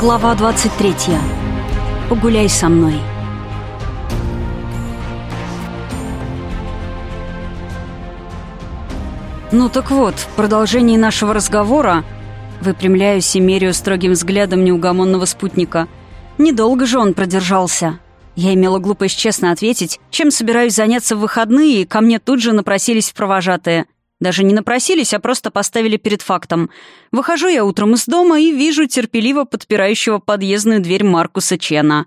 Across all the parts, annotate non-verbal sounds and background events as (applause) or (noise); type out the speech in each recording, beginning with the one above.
Глава 23. Погуляй со мной. Ну так вот, в продолжении нашего разговора выпрямляюсь и меряю строгим взглядом неугомонного спутника. Недолго же он продержался. Я имела глупость честно ответить, чем собираюсь заняться в выходные, и ко мне тут же напросились в провожатые – даже не напросились, а просто поставили перед фактом. Выхожу я утром из дома и вижу терпеливо подпирающего подъездную дверь Маркуса Чена.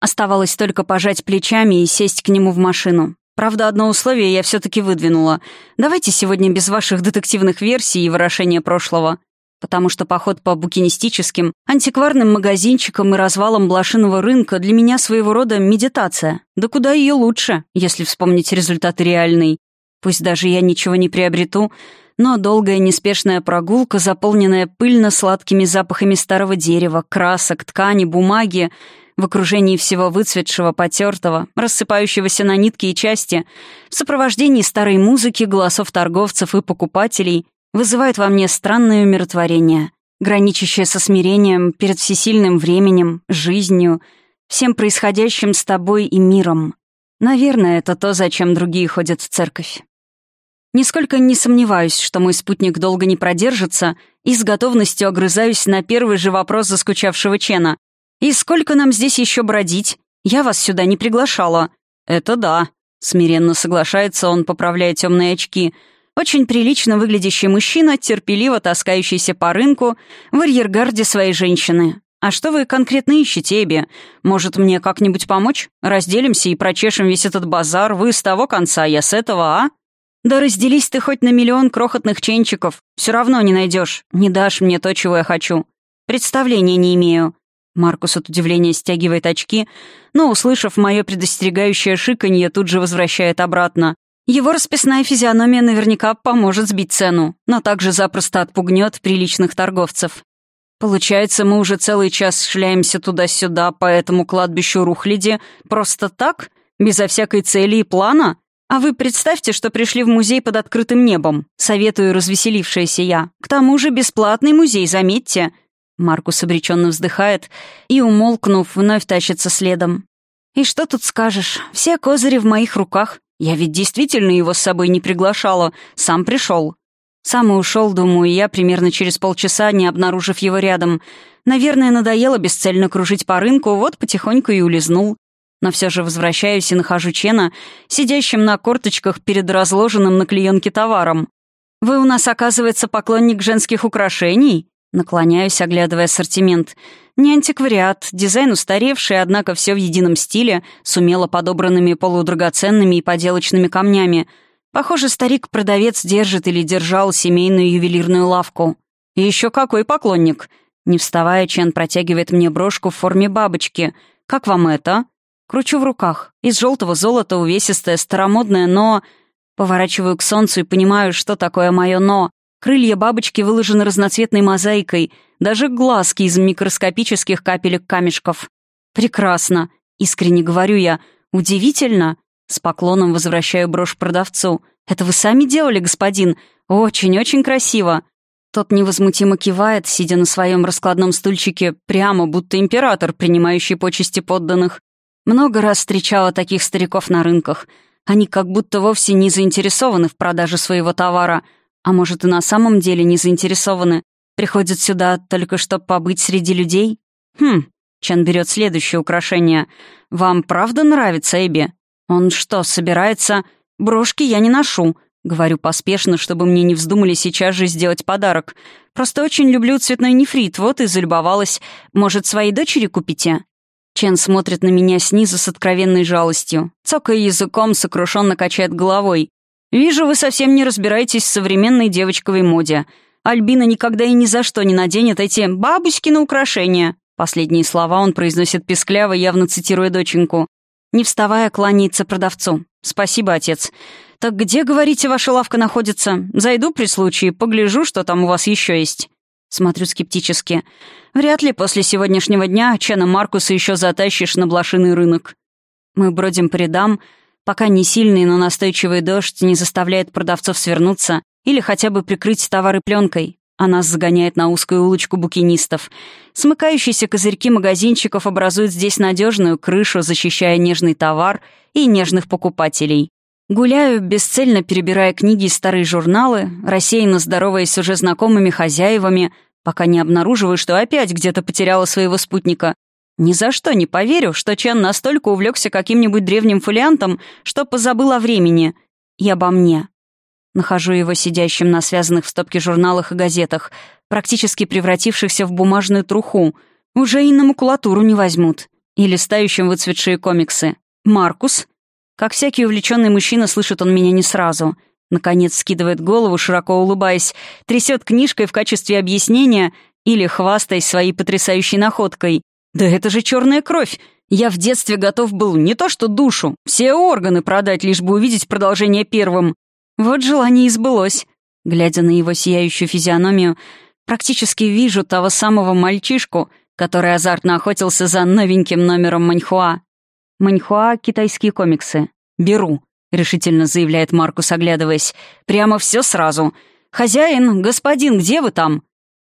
Оставалось только пожать плечами и сесть к нему в машину. Правда, одно условие я все-таки выдвинула. Давайте сегодня без ваших детективных версий и ворошения прошлого. Потому что поход по букинистическим, антикварным магазинчикам и развалам блошиного рынка для меня своего рода медитация. Да куда ее лучше, если вспомнить результаты реальные. Пусть даже я ничего не приобрету, но долгая неспешная прогулка, заполненная пыльно-сладкими запахами старого дерева, красок, ткани, бумаги, в окружении всего выцветшего, потертого, рассыпающегося на нитки и части, в сопровождении старой музыки, голосов торговцев и покупателей, вызывает во мне странное умиротворение, граничащее со смирением перед всесильным временем, жизнью, всем происходящим с тобой и миром. Наверное, это то, зачем другие ходят в церковь. Нисколько не сомневаюсь, что мой спутник долго не продержится, и с готовностью огрызаюсь на первый же вопрос заскучавшего Чена. «И сколько нам здесь еще бродить? Я вас сюда не приглашала». «Это да», — смиренно соглашается он, поправляя темные очки. Очень прилично выглядящий мужчина, терпеливо таскающийся по рынку в арьергарде своей женщины. «А что вы конкретно ищете, Эбби? Может, мне как-нибудь помочь? Разделимся и прочешем весь этот базар. Вы с того конца, я с этого, а?» «Да разделись ты хоть на миллион крохотных ченчиков. Все равно не найдешь. Не дашь мне то, чего я хочу. Представления не имею». Маркус от удивления стягивает очки, но, услышав мое предостерегающее шиканье, тут же возвращает обратно. Его расписная физиономия наверняка поможет сбить цену, но также запросто отпугнет приличных торговцев. Получается, мы уже целый час шляемся туда-сюда по этому кладбищу Рухляди просто так, безо всякой цели и плана? «А вы представьте, что пришли в музей под открытым небом. Советую развеселившаяся я. К тому же бесплатный музей, заметьте». Маркус обреченно вздыхает и, умолкнув, вновь тащится следом. «И что тут скажешь? Все козыри в моих руках. Я ведь действительно его с собой не приглашала. Сам пришел. Сам и ушел, думаю, я примерно через полчаса, не обнаружив его рядом. Наверное, надоело бесцельно кружить по рынку, вот потихоньку и улизнул но все же возвращаюсь и нахожу Чена, сидящим на корточках перед разложенным на клеенке товаром. «Вы у нас, оказывается, поклонник женских украшений?» Наклоняюсь, оглядывая ассортимент. Не антиквариат, дизайн устаревший, однако все в едином стиле, с умело подобранными полудрагоценными и поделочными камнями. Похоже, старик-продавец держит или держал семейную ювелирную лавку. И еще какой поклонник! Не вставая, Чен протягивает мне брошку в форме бабочки. «Как вам это?» Кручу в руках. Из желтого золота увесистое, старомодное «но». Поворачиваю к солнцу и понимаю, что такое мое «но». Крылья бабочки выложены разноцветной мозаикой, даже глазки из микроскопических капелек камешков. «Прекрасно!» — искренне говорю я. «Удивительно!» С поклоном возвращаю брошь продавцу. «Это вы сами делали, господин? Очень-очень красиво!» Тот невозмутимо кивает, сидя на своем раскладном стульчике, прямо будто император, принимающий почести подданных. Много раз встречала таких стариков на рынках. Они как будто вовсе не заинтересованы в продаже своего товара. А может, и на самом деле не заинтересованы. Приходят сюда только чтобы побыть среди людей? Хм, Чан берет следующее украшение. «Вам правда нравится, Эбби?» «Он что, собирается...» «Брошки я не ношу», — говорю поспешно, чтобы мне не вздумали сейчас же сделать подарок. «Просто очень люблю цветной нефрит, вот и залюбовалась. Может, своей дочери купите?» Чен смотрит на меня снизу с откровенной жалостью. Цокая языком, сокрушенно качает головой. «Вижу, вы совсем не разбираетесь в современной девочковой моде. Альбина никогда и ни за что не наденет эти бабушкины украшения». Последние слова он произносит пескляво, явно цитируя доченьку. Не вставая, кланяется продавцу. «Спасибо, отец. Так где, говорите, ваша лавка находится? Зайду при случае, погляжу, что там у вас еще есть». Смотрю скептически. Вряд ли после сегодняшнего дня Чена Маркуса еще затащишь на блошиный рынок. Мы бродим по рядам, пока не сильный, но настойчивый дождь не заставляет продавцов свернуться или хотя бы прикрыть товары пленкой. а нас загоняет на узкую улочку букинистов. Смыкающиеся козырьки магазинчиков образуют здесь надежную крышу, защищая нежный товар и нежных покупателей. Гуляю, бесцельно перебирая книги и старые журналы, рассеянно здороваясь уже знакомыми хозяевами, пока не обнаруживаю, что опять где-то потеряла своего спутника. Ни за что не поверю, что Чен настолько увлекся каким-нибудь древним фолиантом, что позабыл о времени и обо мне. Нахожу его сидящим на связанных в стопке журналах и газетах, практически превратившихся в бумажную труху. Уже и на макулатуру не возьмут. И листающим выцветшие комиксы. «Маркус?» Как всякий увлеченный мужчина, слышит он меня не сразу. Наконец скидывает голову, широко улыбаясь, трясет книжкой в качестве объяснения или хвастаясь своей потрясающей находкой. «Да это же черная кровь! Я в детстве готов был не то что душу, все органы продать, лишь бы увидеть продолжение первым. Вот желание и сбылось. Глядя на его сияющую физиономию, практически вижу того самого мальчишку, который азартно охотился за новеньким номером Маньхуа. Маньхуа — китайские комиксы. «Беру», — решительно заявляет Маркус, оглядываясь. «Прямо все сразу. Хозяин, господин, где вы там?»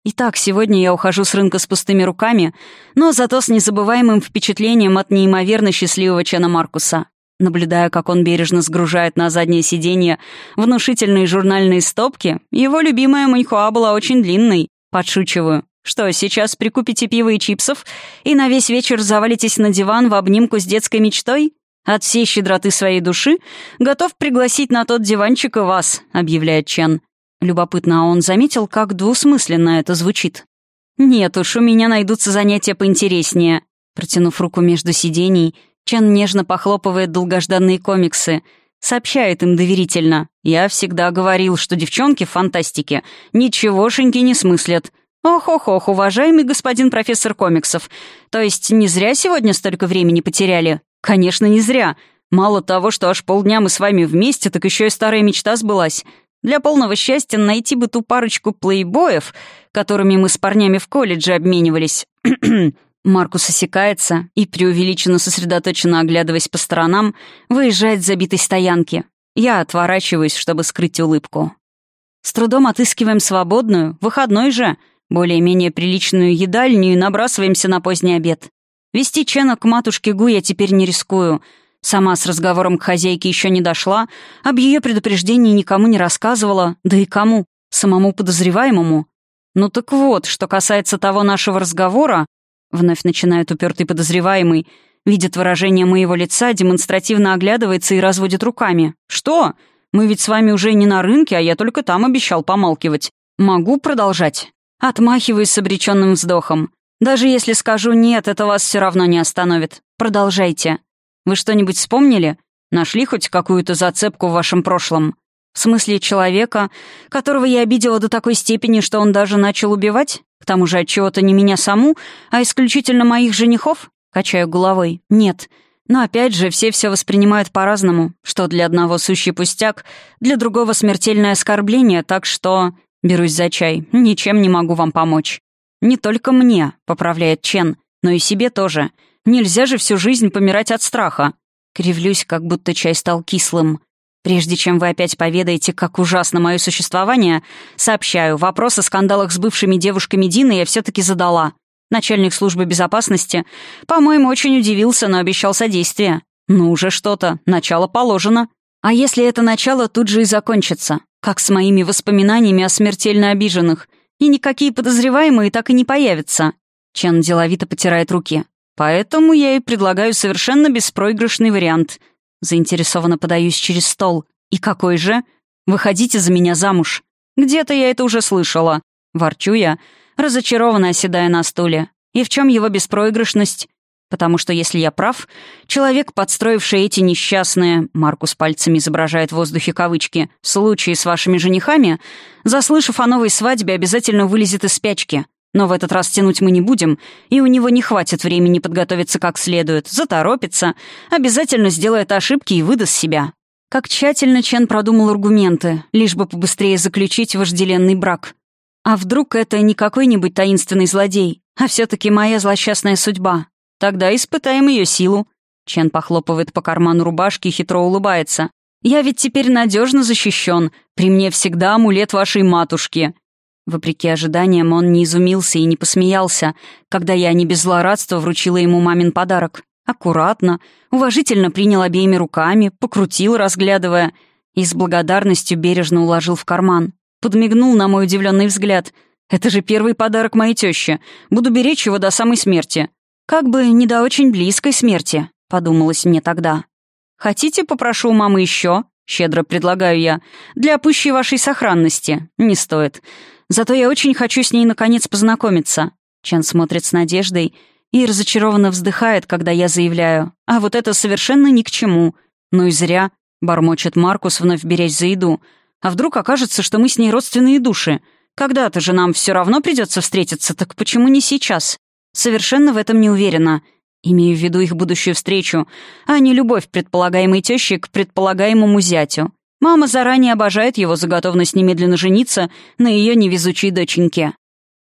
Итак, сегодня я ухожу с рынка с пустыми руками, но зато с незабываемым впечатлением от неимоверно счастливого Чена Маркуса. Наблюдая, как он бережно сгружает на заднее сиденье внушительные журнальные стопки, его любимая маньхуа была очень длинной. Подшучиваю. Что, сейчас прикупите пиво и чипсов и на весь вечер завалитесь на диван в обнимку с детской мечтой? От всей щедроты своей души готов пригласить на тот диванчик и вас, объявляет Чен. Любопытно, а он заметил, как двусмысленно это звучит. «Нет уж, у меня найдутся занятия поинтереснее». Протянув руку между сидений, Чен нежно похлопывает долгожданные комиксы, сообщает им доверительно. «Я всегда говорил, что девчонки в фантастике ничегошеньки не смыслят. Ох-ох-ох, уважаемый господин профессор комиксов. То есть не зря сегодня столько времени потеряли? Конечно, не зря. Мало того, что аж полдня мы с вами вместе, так еще и старая мечта сбылась. Для полного счастья найти бы ту парочку плейбоев, которыми мы с парнями в колледже обменивались. (clears throat) Маркус осекается и, преувеличенно сосредоточенно оглядываясь по сторонам, выезжает с забитой стоянки. Я отворачиваюсь, чтобы скрыть улыбку. С трудом отыскиваем свободную, выходной же, более-менее приличную едальню и набрасываемся на поздний обед. Вести Чена к матушке Гу я теперь не рискую. Сама с разговором к хозяйке еще не дошла, об ее предупреждении никому не рассказывала, да и кому? Самому подозреваемому? Ну так вот, что касается того нашего разговора, Вновь начинает упертый подозреваемый. Видит выражение моего лица, демонстративно оглядывается и разводит руками. «Что? Мы ведь с вами уже не на рынке, а я только там обещал помалкивать. Могу продолжать?» Отмахиваюсь с обреченным вздохом. «Даже если скажу «нет», это вас все равно не остановит. Продолжайте. Вы что-нибудь вспомнили? Нашли хоть какую-то зацепку в вашем прошлом?» В смысле человека, которого я обидела до такой степени, что он даже начал убивать? К тому же от чего-то не меня саму, а исключительно моих женихов? Качаю головой. Нет. Но опять же, все все воспринимают по-разному, что для одного сущий пустяк, для другого смертельное оскорбление, так что... Берусь за чай. Ничем не могу вам помочь. Не только мне, поправляет Чен, но и себе тоже. Нельзя же всю жизнь помирать от страха. Кривлюсь, как будто чай стал кислым. Прежде чем вы опять поведаете, как ужасно мое существование, сообщаю, вопрос о скандалах с бывшими девушками Дины я все-таки задала. Начальник службы безопасности, по-моему, очень удивился, но обещал содействие. Ну уже что-то, начало положено. А если это начало тут же и закончится? Как с моими воспоминаниями о смертельно обиженных? И никакие подозреваемые так и не появятся. Чен деловито потирает руки. Поэтому я и предлагаю совершенно беспроигрышный вариант — Заинтересованно подаюсь через стол. «И какой же? Выходите за меня замуж. Где-то я это уже слышала». Ворчу я, разочарованно оседая на стуле. И в чем его беспроигрышность? Потому что если я прав, человек, подстроивший эти несчастные, Маркус пальцами изображает в воздухе кавычки, случаи с вашими женихами, заслышав о новой свадьбе, обязательно вылезет из спячки. Но в этот раз тянуть мы не будем, и у него не хватит времени подготовиться как следует, заторопится, обязательно сделает ошибки и выдаст себя. Как тщательно Чен продумал аргументы, лишь бы побыстрее заключить вожделенный брак. А вдруг это не какой-нибудь таинственный злодей, а все-таки моя злосчастная судьба? Тогда испытаем ее силу. Чен похлопывает по карману рубашки и хитро улыбается. «Я ведь теперь надежно защищен. При мне всегда амулет вашей матушки. Вопреки ожиданиям, он не изумился и не посмеялся, когда я не без злорадства вручила ему мамин подарок. Аккуратно, уважительно принял обеими руками, покрутил, разглядывая, и с благодарностью бережно уложил в карман. Подмигнул на мой удивленный взгляд. «Это же первый подарок моей тещи. Буду беречь его до самой смерти». «Как бы не до очень близкой смерти», — подумалось мне тогда. «Хотите, попрошу у мамы еще?» — щедро предлагаю я. «Для пущей вашей сохранности. Не стоит. Зато я очень хочу с ней наконец познакомиться». Чен смотрит с надеждой и разочарованно вздыхает, когда я заявляю. «А вот это совершенно ни к чему. Ну и зря», — бормочет Маркус, вновь берясь за еду. «А вдруг окажется, что мы с ней родственные души? Когда-то же нам все равно придется встретиться, так почему не сейчас?» Совершенно в этом не уверена. Имею в виду их будущую встречу, а не любовь предполагаемой тещи к предполагаемому зятю. Мама заранее обожает его за готовность немедленно жениться на ее невезучей доченьке.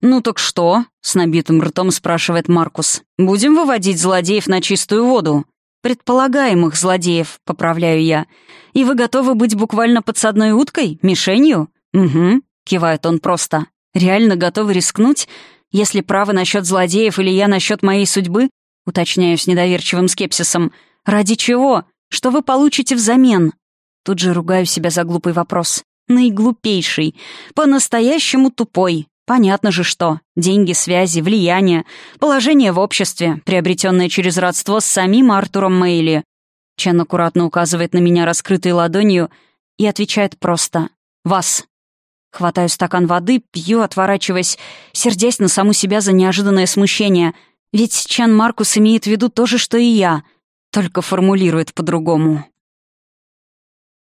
«Ну так что?» — с набитым ртом спрашивает Маркус. «Будем выводить злодеев на чистую воду?» «Предполагаемых злодеев», — поправляю я. «И вы готовы быть буквально подсадной уткой? Мишенью?» «Угу», — кивает он просто. «Реально готовы рискнуть? Если правы насчет злодеев или я насчет моей судьбы?» Уточняю с недоверчивым скепсисом. «Ради чего? Что вы получите взамен?» Тут же ругаю себя за глупый вопрос. Наиглупейший. По-настоящему тупой. Понятно же что. Деньги, связи, влияние, положение в обществе, приобретенное через родство с самим Артуром Мейли. Чен аккуратно указывает на меня раскрытой ладонью и отвечает просто «Вас». Хватаю стакан воды, пью, отворачиваясь, сердясь на саму себя за неожиданное смущение. Ведь Чан Маркус имеет в виду то же, что и я, только формулирует по-другому.